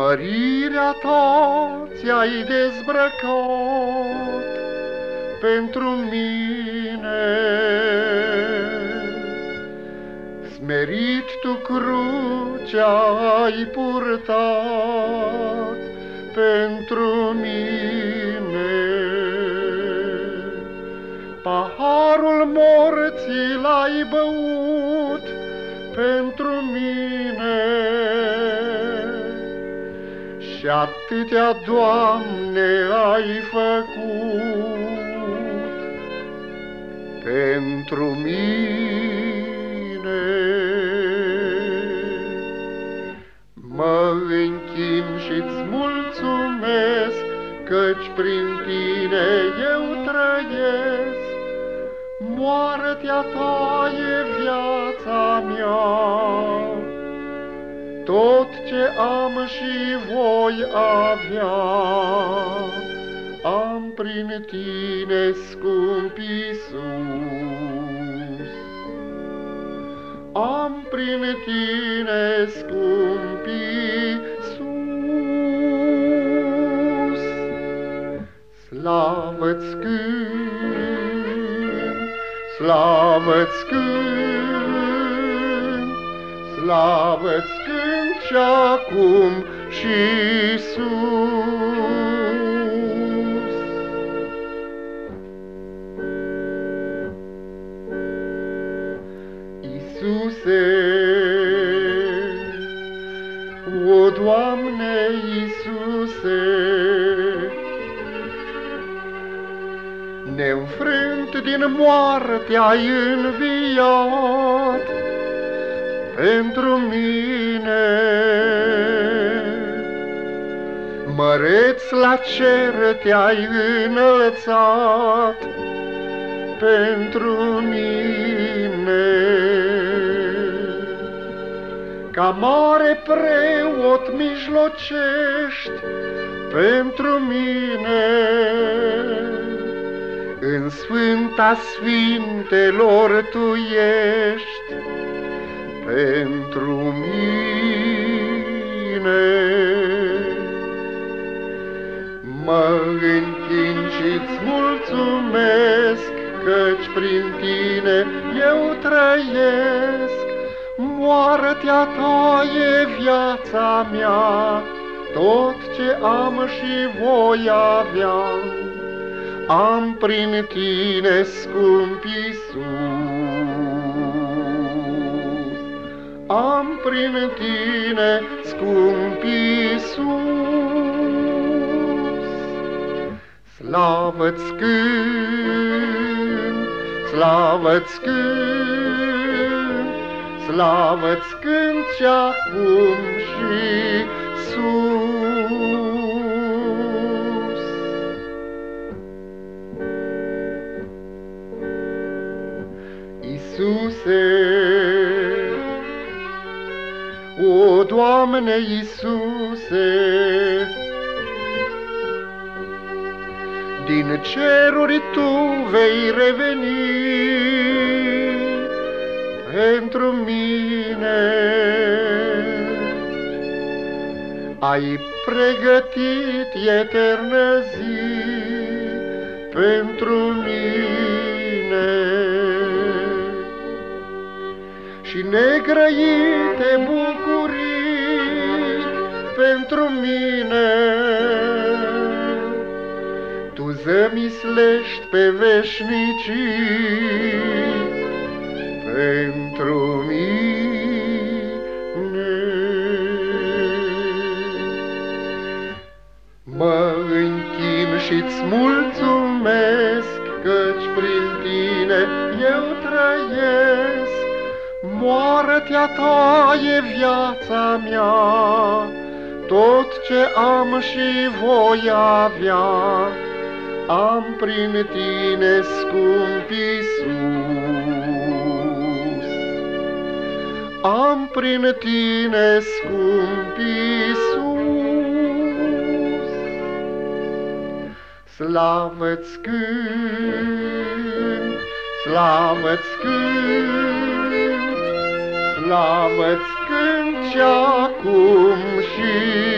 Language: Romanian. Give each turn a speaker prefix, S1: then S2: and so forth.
S1: Mărirea Ta ți-ai dezbrăcat pentru mine. Smerit Tu crucea ai purtat pentru mine. Paharul morții l-ai băut pentru mine. Și atâtea, Doamne, ai făcut pentru mine. Mă închin și-ți mulțumesc, Căci prin tine eu trăiesc. Moartea ta e viața mea, tot ce am și voi avea, am prin tine, scump Iisus. Am prin tine, scump Iisus. Slavă-ți cânt, slavă-ți cânt, slavă-ți cânt și acum și sus. Iisuse, o Doamne Iisuse, Neînfrânt din moarte ai înviat pentru mine. Măreț la cer te-ai înălțat pentru mine. Ca mare preot mijlocești pentru mine. În Sfânta Sfintelor Tu ești pentru mine. Mă închin și-ți mulțumesc, Căci prin Tine eu trăiesc. Moartea Ta e viața mea, Tot ce am și voi avea am prin tine, scump Iisus. Am prin tine, scump Iisus. Slavă-ți cânt, slavă-ți cânt, slavă-ți cânt și acum și sus. Iisuse, Doamne Iisuse, din ceruri Tu vei reveni. Pentru mine. Ai pregătit eternă zi pentru mine. Și negrăite bucurii pentru mine. Tu zămislești pe veșnicii pentru mine. Mă închin și-ți mulțumesc, Căci prin tine eu trăiesc, Moară bunătatea ta e viața mea, tot ce am și voi avea, am prin tine, scump Iisus. Am prin tine, scump Iisus. Slavă-ți cânt, slavă-ți cânt, slavă-ți cânt și acum și